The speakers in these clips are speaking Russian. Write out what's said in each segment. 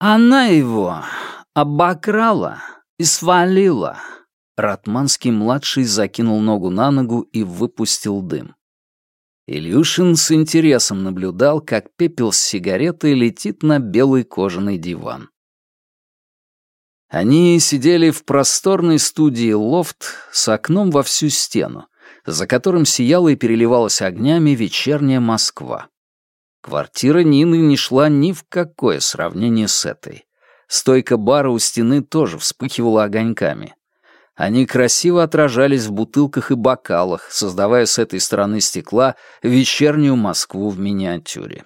«Она его обокрала и свалила». Ратманский-младший закинул ногу на ногу и выпустил дым. Илюшин с интересом наблюдал, как пепел с сигареты летит на белый кожаный диван. Они сидели в просторной студии лофт с окном во всю стену, за которым сияла и переливалась огнями вечерняя Москва. Квартира Нины не шла ни в какое сравнение с этой. Стойка бара у стены тоже вспыхивала огоньками. Они красиво отражались в бутылках и бокалах, создавая с этой стороны стекла вечернюю Москву в миниатюре.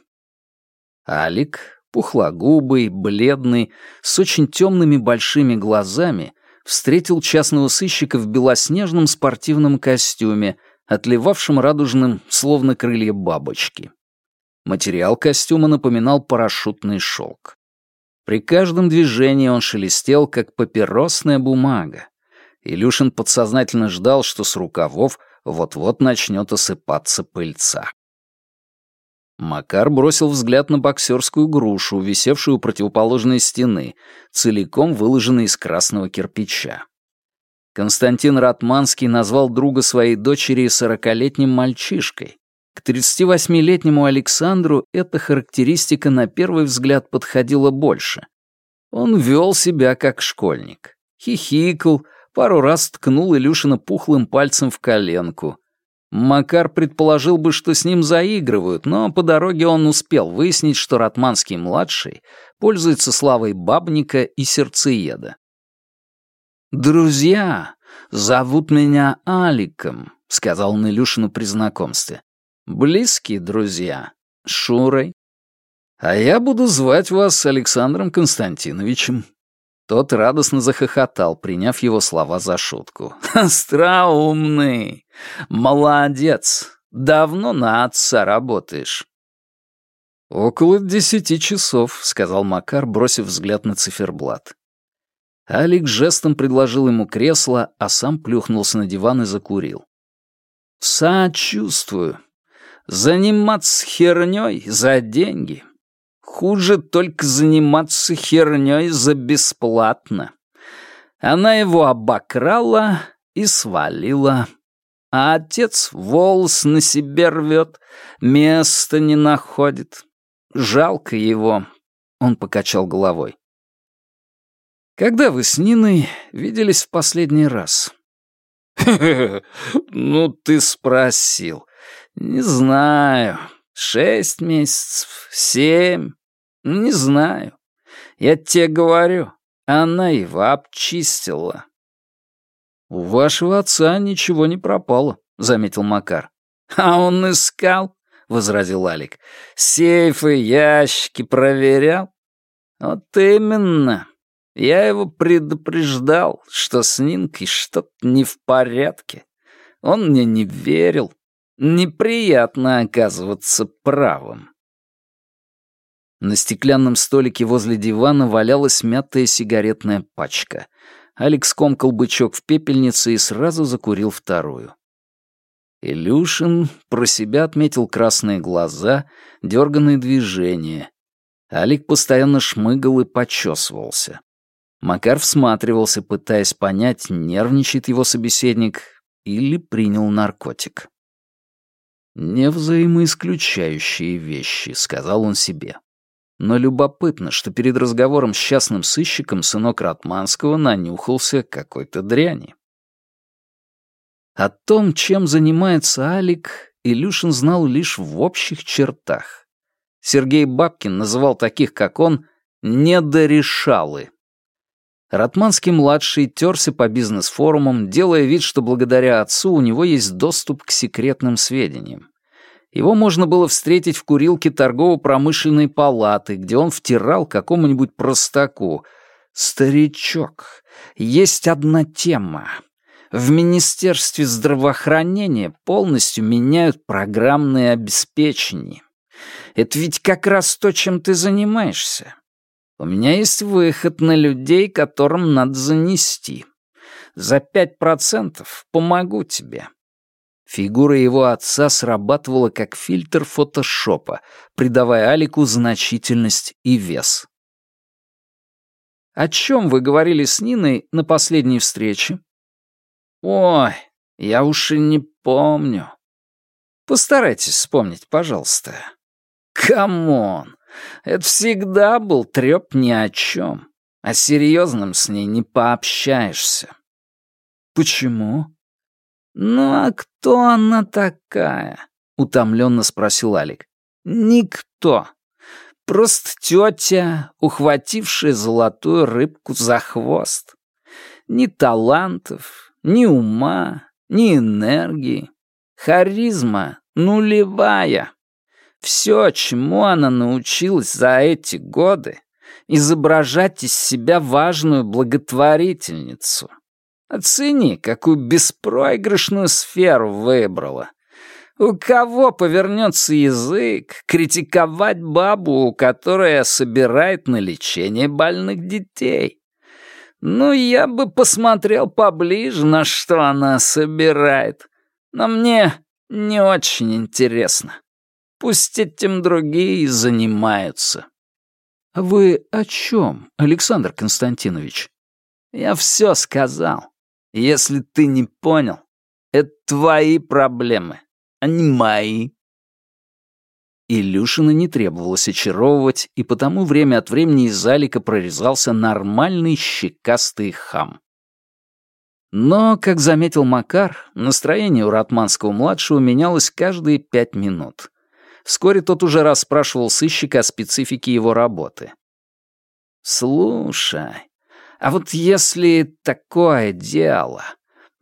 Алик, пухлогубый, бледный, с очень темными большими глазами, встретил частного сыщика в белоснежном спортивном костюме, отливавшем радужным, словно крылья бабочки. Материал костюма напоминал парашютный шелк. При каждом движении он шелестел, как папиросная бумага. Илюшин подсознательно ждал, что с рукавов вот-вот начнет осыпаться пыльца. Макар бросил взгляд на боксерскую грушу, висевшую у противоположной стены, целиком выложенной из красного кирпича. Константин Ратманский назвал друга своей дочери сорокалетним мальчишкой. К 38-летнему Александру эта характеристика на первый взгляд подходила больше. Он вел себя как школьник. Хихикал, пару раз ткнул Илюшина пухлым пальцем в коленку. Макар предположил бы, что с ним заигрывают, но по дороге он успел выяснить, что Ратманский-младший пользуется славой бабника и сердцееда. «Друзья, зовут меня Аликом», — сказал он Илюшину при знакомстве. «Близкие друзья. Шурой. А я буду звать вас Александром Константиновичем. Тот радостно захохотал, приняв его слова за шутку. «Остроумный! Молодец! Давно на отца работаешь!» «Около десяти часов», — сказал Макар, бросив взгляд на циферблат. Алик жестом предложил ему кресло, а сам плюхнулся на диван и закурил. «Сочувствую. Заниматься хернёй за деньги хуже только заниматься хернёй за бесплатно. Она его обокрала и свалила. А отец волос на себе рвет, места не находит. Жалко его. Он покачал головой. Когда вы с Ниной виделись в последний раз? ну ты спросил. Не знаю. Шесть месяцев, семь. Не знаю. Я тебе говорю, она его обчистила. У вашего отца ничего не пропало, заметил Макар. А он искал, возразил Алик. Сейфы, ящики проверял. Вот именно. Я его предупреждал, что с Нинкой что-то не в порядке. Он мне не верил. Неприятно оказываться правым. На стеклянном столике возле дивана валялась мятая сигаретная пачка. Алекс комкал бычок в пепельнице и сразу закурил вторую. Илюшин про себя отметил красные глаза, дерганные движения. Алик постоянно шмыгал и почесывался. Макар всматривался, пытаясь понять, нервничает его собеседник или принял наркотик. «Не взаимоисключающие вещи», — сказал он себе но любопытно, что перед разговором с частным сыщиком сынок Ратманского нанюхался какой-то дряни. О том, чем занимается Алик, Илюшин знал лишь в общих чертах. Сергей Бабкин называл таких, как он, «недорешалы». Ратманский-младший терся по бизнес-форумам, делая вид, что благодаря отцу у него есть доступ к секретным сведениям. Его можно было встретить в курилке торгово-промышленной палаты, где он втирал какому-нибудь простаку. «Старичок, есть одна тема. В Министерстве здравоохранения полностью меняют программное обеспечение. Это ведь как раз то, чем ты занимаешься. У меня есть выход на людей, которым надо занести. За пять процентов помогу тебе. Фигура его отца срабатывала как фильтр фотошопа, придавая Алику значительность и вес. «О чем вы говорили с Ниной на последней встрече?» «Ой, я уж и не помню». «Постарайтесь вспомнить, пожалуйста». «Come on! Это всегда был трёп ни о чем, а серьезным с ней не пообщаешься». «Почему?» «Ну а кто она такая?» — утомленно спросил Алик. «Никто. Просто тетя, ухватившая золотую рыбку за хвост. Ни талантов, ни ума, ни энергии. Харизма нулевая. Все, чему она научилась за эти годы, изображать из себя важную благотворительницу» Оцени, какую беспроигрышную сферу выбрала. У кого повернется язык критиковать бабу, которая собирает на лечение больных детей? Ну, я бы посмотрел поближе, на что она собирает. Но мне не очень интересно. Пусть этим другие занимаются. Вы о чем, Александр Константинович? Я все сказал. Если ты не понял, это твои проблемы, а не мои. Илюшина не требовалось очаровывать, и потому время от времени из залика прорезался нормальный щекастый хам. Но, как заметил Макар, настроение у Ратманского-младшего менялось каждые пять минут. Вскоре тот уже расспрашивал сыщика о специфике его работы. «Слушай, а вот если такое дело...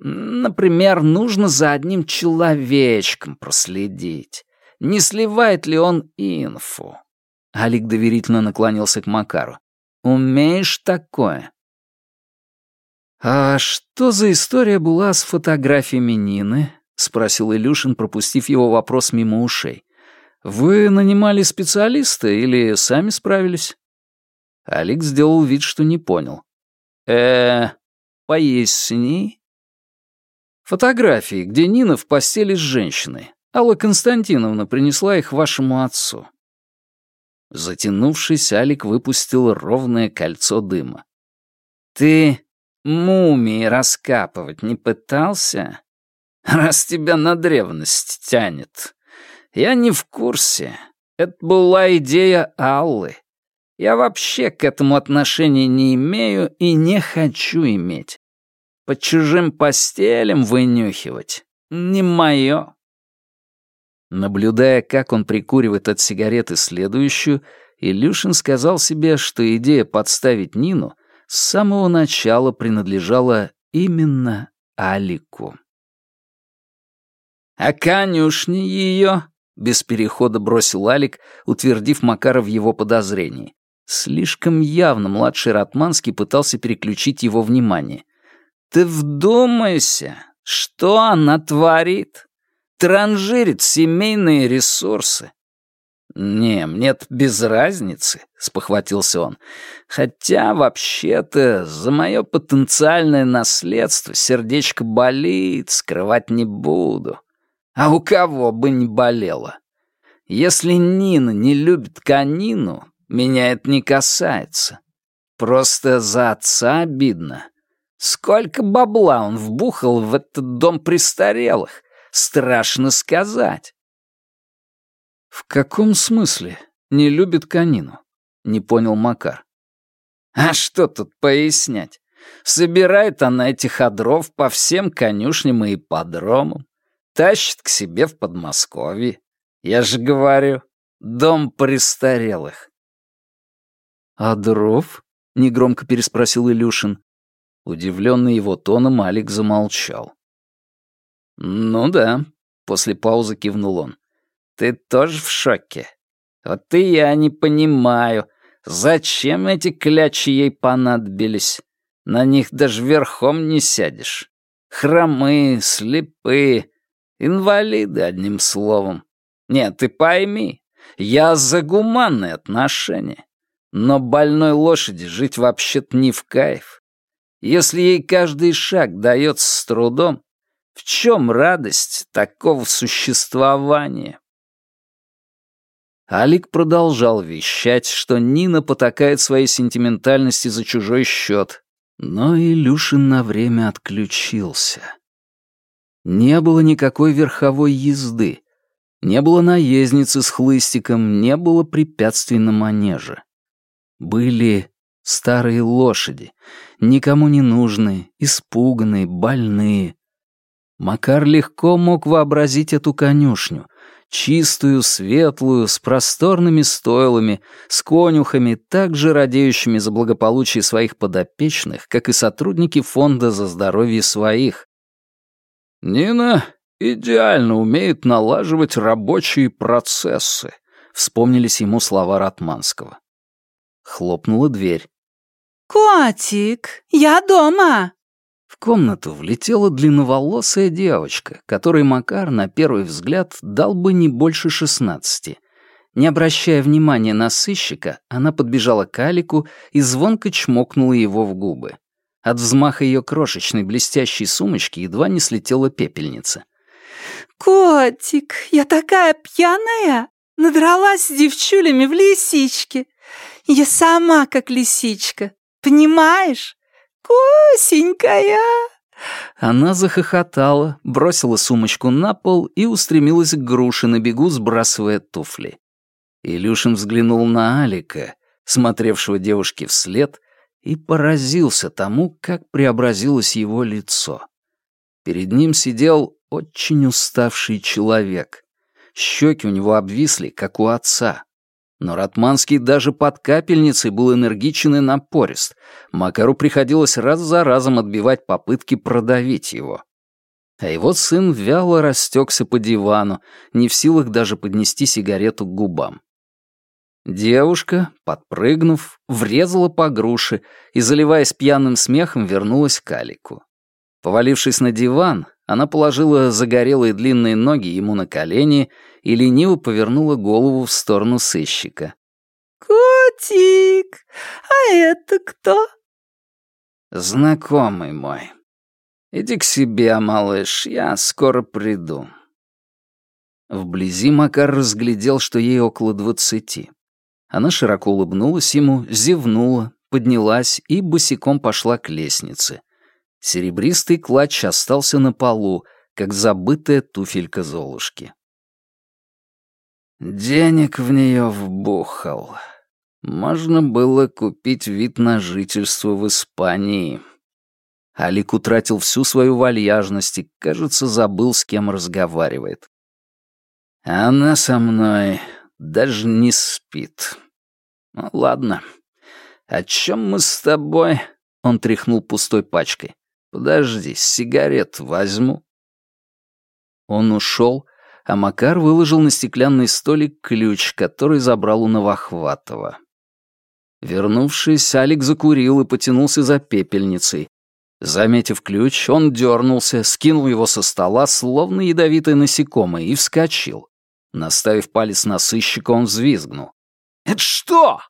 Например, нужно за одним человечком проследить. Не сливает ли он инфу? Алик доверительно наклонился к Макару. «Умеешь такое?» «А что за история была с фотографиями Нины?» — спросил Илюшин, пропустив его вопрос мимо ушей. «Вы нанимали специалиста или сами справились?» Алик сделал вид, что не понял э поясни?» Фотографии, где Нина в постели с женщиной. Алла Константиновна принесла их вашему отцу. Затянувшись, Алик выпустил ровное кольцо дыма. «Ты мумии раскапывать не пытался? Раз тебя на древность тянет. Я не в курсе. Это была идея Аллы. Я вообще к этому отношения не имею и не хочу иметь. Под чужим постелем вынюхивать — не мое. Наблюдая, как он прикуривает от сигареты следующую, Илюшин сказал себе, что идея подставить Нину с самого начала принадлежала именно Алику. «А конюшни ее?» — без перехода бросил Алик, утвердив Макара в его подозрении. Слишком явно младший Ратманский пытался переключить его внимание. «Ты вдумайся, что она творит? Транжирит семейные ресурсы!» «Не, мне-то без разницы», — спохватился он. «Хотя, вообще-то, за мое потенциальное наследство сердечко болит, скрывать не буду. А у кого бы не болело? Если Нина не любит Канину. Меня это не касается. Просто за отца обидно. Сколько бабла он вбухал в этот дом престарелых. Страшно сказать. В каком смысле не любит конину? Не понял Макар. А что тут пояснять? Собирает она этих ходров по всем конюшням и подромам, Тащит к себе в Подмосковье. Я же говорю, дом престарелых. «А дров?» — негромко переспросил Илюшин. Удивленный его тоном, Алик замолчал. «Ну да», — после паузы кивнул он. «Ты тоже в шоке? Вот и я не понимаю, зачем эти клячи ей понадобились? На них даже верхом не сядешь. Хромы, слепые, инвалиды, одним словом. Нет, ты пойми, я за гуманные отношения. Но больной лошади жить вообще-то не в кайф. Если ей каждый шаг дается с трудом, в чем радость такого существования? Алик продолжал вещать, что Нина потакает своей сентиментальности за чужой счет, но Илюшин на время отключился. Не было никакой верховой езды, не было наездницы с хлыстиком, не было препятствий на манеже были старые лошади, никому не нужные, испуганные, больные. Макар легко мог вообразить эту конюшню, чистую, светлую, с просторными стойлами, с конюхами, так же радеющими за благополучие своих подопечных, как и сотрудники фонда за здоровье своих. «Нина идеально умеет налаживать рабочие процессы», — вспомнились ему слова Ратманского. Хлопнула дверь. «Котик, я дома!» В комнату влетела длинноволосая девочка, которой Макар, на первый взгляд, дал бы не больше шестнадцати. Не обращая внимания на сыщика, она подбежала к Алику и звонко чмокнула его в губы. От взмаха ее крошечной блестящей сумочки едва не слетела пепельница. «Котик, я такая пьяная! Надралась с девчулями в лисичке! Я сама как лисичка, понимаешь? Косенькая!» Она захохотала, бросила сумочку на пол и устремилась к груше на бегу, сбрасывая туфли. Илюшин взглянул на Алика, смотревшего девушке вслед, и поразился тому, как преобразилось его лицо. Перед ним сидел очень уставший человек. Щеки у него обвисли, как у отца. Но Ратманский даже под капельницей был энергичен и напорист. Макару приходилось раз за разом отбивать попытки продавить его. А его сын вяло растекся по дивану, не в силах даже поднести сигарету к губам. Девушка, подпрыгнув, врезала по груши и, заливаясь пьяным смехом, вернулась к Алику. Повалившись на диван, она положила загорелые длинные ноги ему на колени и лениво повернула голову в сторону сыщика. «Котик, а это кто?» «Знакомый мой. Иди к себе, малыш, я скоро приду». Вблизи Макар разглядел, что ей около двадцати. Она широко улыбнулась ему, зевнула, поднялась и босиком пошла к лестнице. Серебристый клатч остался на полу, как забытая туфелька Золушки. Денег в нее вбухал. Можно было купить вид на жительство в Испании. Алик утратил всю свою вальяжность и, кажется, забыл, с кем разговаривает. Она со мной даже не спит. Ну, ладно. О чем мы с тобой? Он тряхнул пустой пачкой. Подожди, сигарет возьму. Он ушел, а Макар выложил на стеклянный столик ключ, который забрал у Новохватова. Вернувшись, Алик закурил и потянулся за пепельницей. Заметив ключ, он дернулся, скинул его со стола, словно ядовитое насекомое, и вскочил. Наставив палец на сыщика, он взвизгнул. «Это что?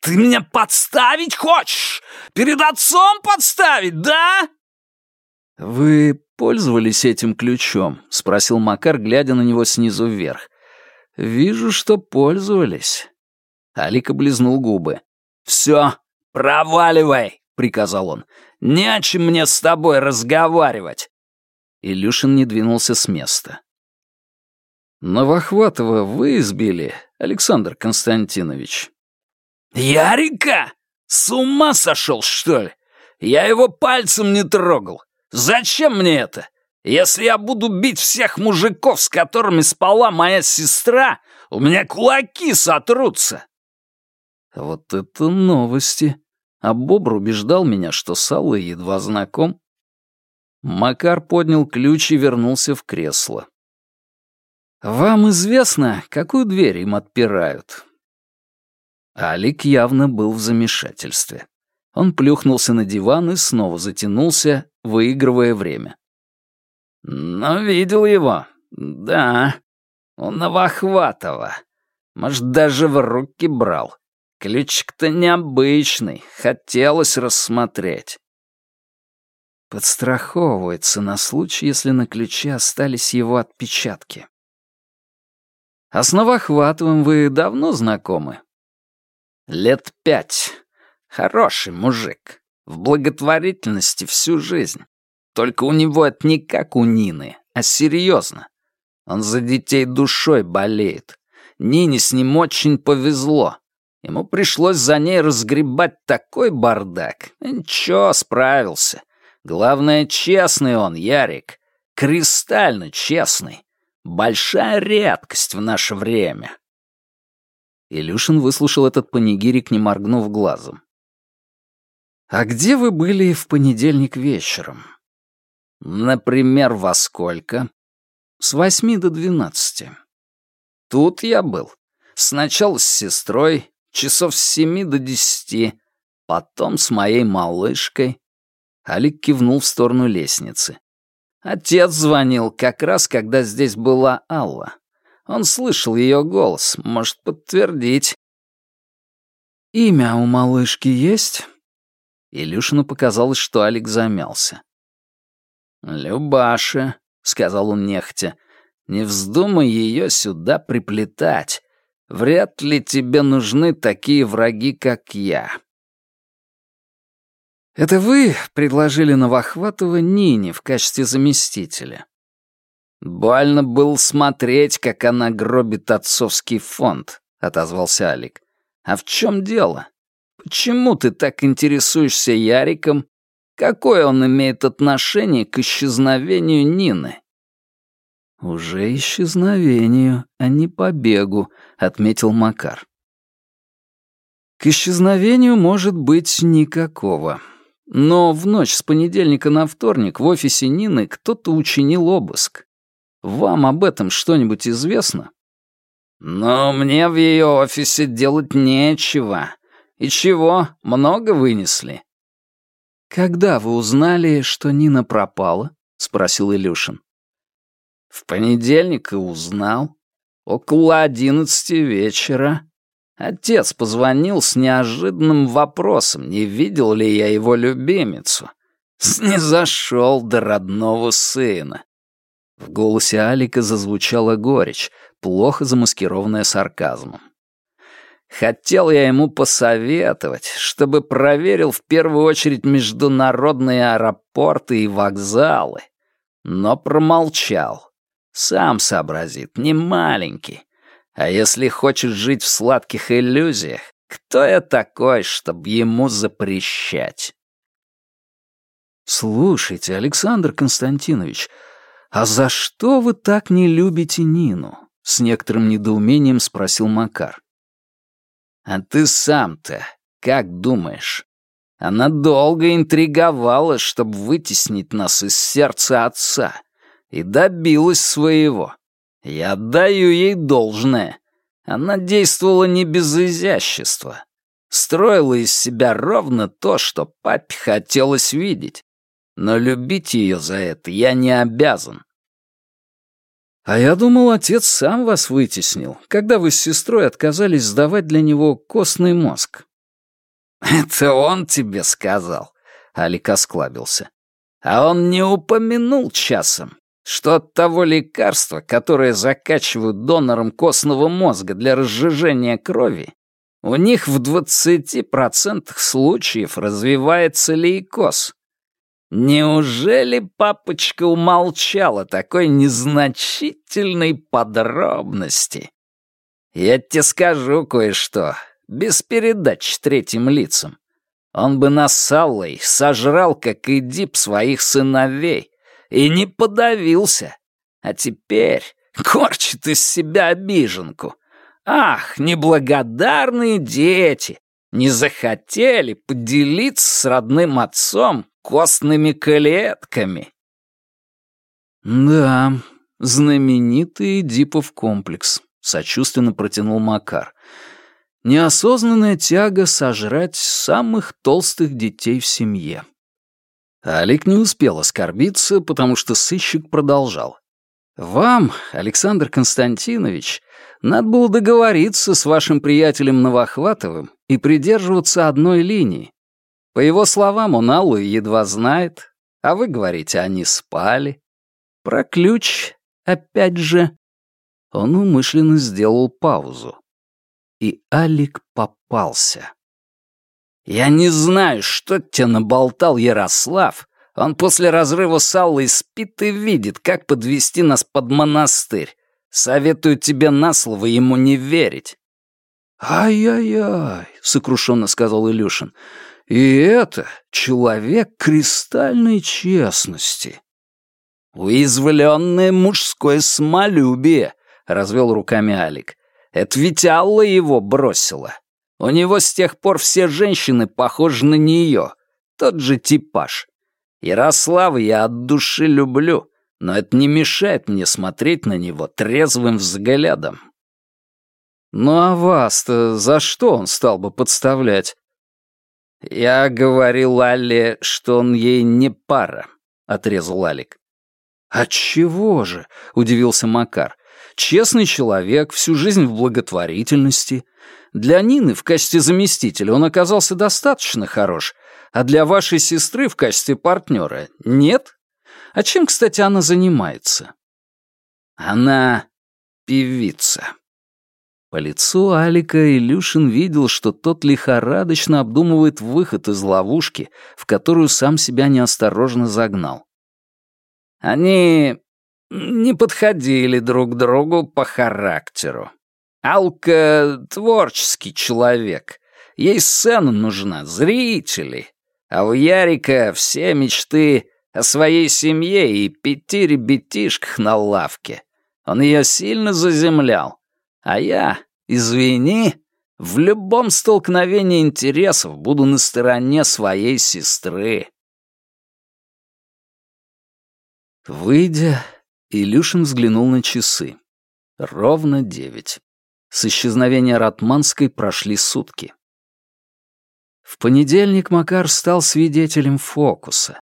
Ты меня подставить хочешь? Перед отцом подставить, да?» «Вы пользовались этим ключом?» — спросил Макар, глядя на него снизу вверх. «Вижу, что пользовались». Алик облизнул губы. «Все, проваливай!» — приказал он. «Не о чем мне с тобой разговаривать!» Илюшин не двинулся с места. «Новохватова вы избили, Александр Константинович?» «Ярика? С ума сошел, что ли? Я его пальцем не трогал. Зачем мне это? Если я буду бить всех мужиков, с которыми спала моя сестра, у меня кулаки сотрутся!» Вот это новости. А Бобр убеждал меня, что с едва знаком. Макар поднял ключ и вернулся в кресло. «Вам известно, какую дверь им отпирают?» Алик явно был в замешательстве. Он плюхнулся на диван и снова затянулся, выигрывая время. «Но видел его. Да. Он Новохватова. Может, даже в руки брал. Ключик-то необычный. Хотелось рассмотреть». Подстраховывается на случай, если на ключе остались его отпечатки. «А с Новохватовым вы давно знакомы?» «Лет пять. Хороший мужик. В благотворительности всю жизнь. Только у него это не как у Нины, а серьезно. Он за детей душой болеет. Нине с ним очень повезло. Ему пришлось за ней разгребать такой бардак. Ничего, справился. Главное, честный он, Ярик. Кристально честный. Большая редкость в наше время. Илюшин выслушал этот панигирик, не моргнув глазом. «А где вы были в понедельник вечером?» «Например, во сколько?» «С восьми до двенадцати». «Тут я был. Сначала с сестрой, часов с семи до десяти, потом с моей малышкой». Алик кивнул в сторону лестницы. Отец звонил как раз, когда здесь была Алла. Он слышал ее голос, может подтвердить. «Имя у малышки есть?» Илюшину показалось, что Алик замялся. «Любаша», — сказал он нехотя, — «не вздумай ее сюда приплетать. Вряд ли тебе нужны такие враги, как я». «Это вы предложили Новохватова Нине в качестве заместителя?» «Больно было смотреть, как она гробит отцовский фонд», — отозвался Алик. «А в чем дело? Почему ты так интересуешься Яриком? Какое он имеет отношение к исчезновению Нины?» «Уже исчезновению, а не побегу», — отметил Макар. К исчезновению может быть никакого. Но в ночь с понедельника на вторник в офисе Нины кто-то учинил обыск. Вам об этом что-нибудь известно? Но мне в ее офисе делать нечего. И чего, много вынесли?» «Когда вы узнали, что Нина пропала?» — спросил Илюшин. «В понедельник и узнал. Около одиннадцати вечера. Отец позвонил с неожиданным вопросом, не видел ли я его любимицу. Снизошел до родного сына». В голосе Алика зазвучала горечь, плохо замаскированная сарказмом. Хотел я ему посоветовать, чтобы проверил в первую очередь международные аэропорты и вокзалы, но промолчал. Сам сообразит, не маленький. А если хочет жить в сладких иллюзиях, кто я такой, чтобы ему запрещать? «Слушайте, Александр Константинович, а за что вы так не любите Нину?» — с некоторым недоумением спросил Макар. А ты сам-то как думаешь? Она долго интриговала, чтобы вытеснить нас из сердца отца, и добилась своего. Я отдаю ей должное. Она действовала не без изящества. Строила из себя ровно то, что папе хотелось видеть. Но любить ее за это я не обязан. А я думал, отец сам вас вытеснил, когда вы с сестрой отказались сдавать для него костный мозг». «Это он тебе сказал», — Алик осклабился. «А он не упомянул часом, что от того лекарства, которое закачивают донорам костного мозга для разжижения крови, у них в 20% случаев развивается лейкоз, Неужели папочка умолчал такой незначительной подробности? Я тебе скажу кое-что, без передач третьим лицам. Он бы нас сожрал, как Эдип, своих сыновей, и не подавился. А теперь корчит из себя обиженку. Ах, неблагодарные дети! Не захотели поделиться с родным отцом костными клетками. Да, знаменитый Дипов комплекс, сочувственно протянул Макар. Неосознанная тяга сожрать самых толстых детей в семье. Алик не успел оскорбиться, потому что сыщик продолжал. «Вам, Александр Константинович, надо было договориться с вашим приятелем Новохватовым и придерживаться одной линии, по его словам, он Аллу едва знает, а вы говорите, они спали. Про ключ, опять же. Он умышленно сделал паузу. И Алик попался. «Я не знаю, что тебе наболтал Ярослав. Он после разрыва с Аллой спит и видит, как подвести нас под монастырь. Советую тебе на слово ему не верить». «Ай-яй-яй», — сокрушенно сказал Илюшин. И это человек кристальной честности. «Уязвленное мужское самолюбие», — развел руками Алик. «Это ведь Алла его бросила. У него с тех пор все женщины похожи на нее. Тот же типаж. Ярослава я от души люблю, но это не мешает мне смотреть на него трезвым взглядом». «Ну а вас-то за что он стал бы подставлять?» «Я говорил Алле, что он ей не пара», — отрезал Алик. «А чего же?» — удивился Макар. «Честный человек, всю жизнь в благотворительности. Для Нины в качестве заместителя он оказался достаточно хорош, а для вашей сестры в качестве партнера нет? А чем, кстати, она занимается?» «Она певица», по лицу Алика Илюшин видел, что тот лихорадочно обдумывает выход из ловушки, в которую сам себя неосторожно загнал. «Они не подходили друг другу по характеру. Алка — творческий человек. Ей сцена нужна, зрители. А у Ярика все мечты о своей семье и пяти ребятишках на лавке. Он ее сильно заземлял. А я Извини, в любом столкновении интересов буду на стороне своей сестры. Выйдя, Илюшин взглянул на часы. Ровно девять. С исчезновения Ратманской прошли сутки. В понедельник Макар стал свидетелем фокуса.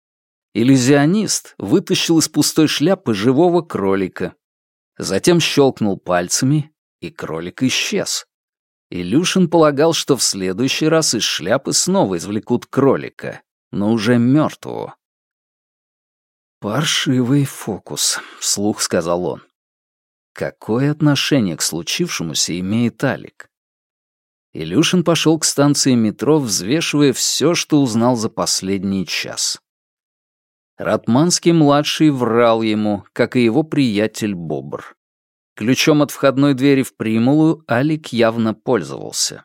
Иллюзионист вытащил из пустой шляпы живого кролика. Затем щелкнул пальцами, и кролик исчез. Илюшин полагал, что в следующий раз из шляпы снова извлекут кролика, но уже мертвого. «Паршивый фокус», — вслух сказал он. «Какое отношение к случившемуся имеет Алик?» Илюшин пошел к станции метро, взвешивая все, что узнал за последний час. Ратманский-младший врал ему, как и его приятель Бобр. Ключом от входной двери в Примулу Алик явно пользовался.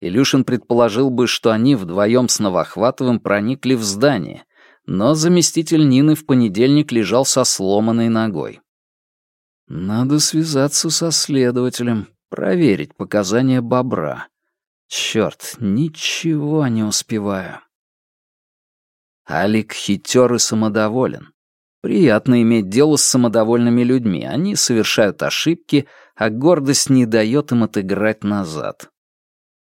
Илюшин предположил бы, что они вдвоем с Новохватовым проникли в здание, но заместитель Нины в понедельник лежал со сломанной ногой. «Надо связаться со следователем, проверить показания бобра. Черт, ничего не успеваю». Алик хитер и самодоволен. Приятно иметь дело с самодовольными людьми. Они совершают ошибки, а гордость не дает им отыграть назад.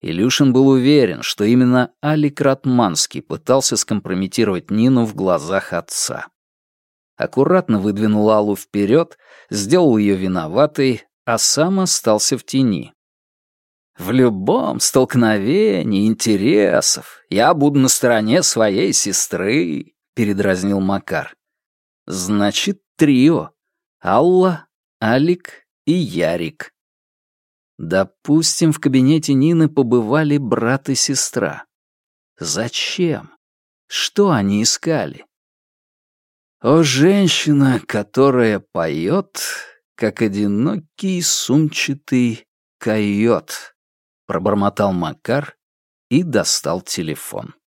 Илюшин был уверен, что именно Алик Ратманский пытался скомпрометировать Нину в глазах отца. Аккуратно выдвинул Аллу вперед, сделал ее виноватой, а сам остался в тени. «В любом столкновении интересов я буду на стороне своей сестры», — передразнил Макар. Значит, трио. Алла, Алик и Ярик. Допустим, в кабинете Нины побывали брат и сестра. Зачем? Что они искали? О, женщина, которая поет, как одинокий сумчатый койот, пробормотал Макар и достал телефон.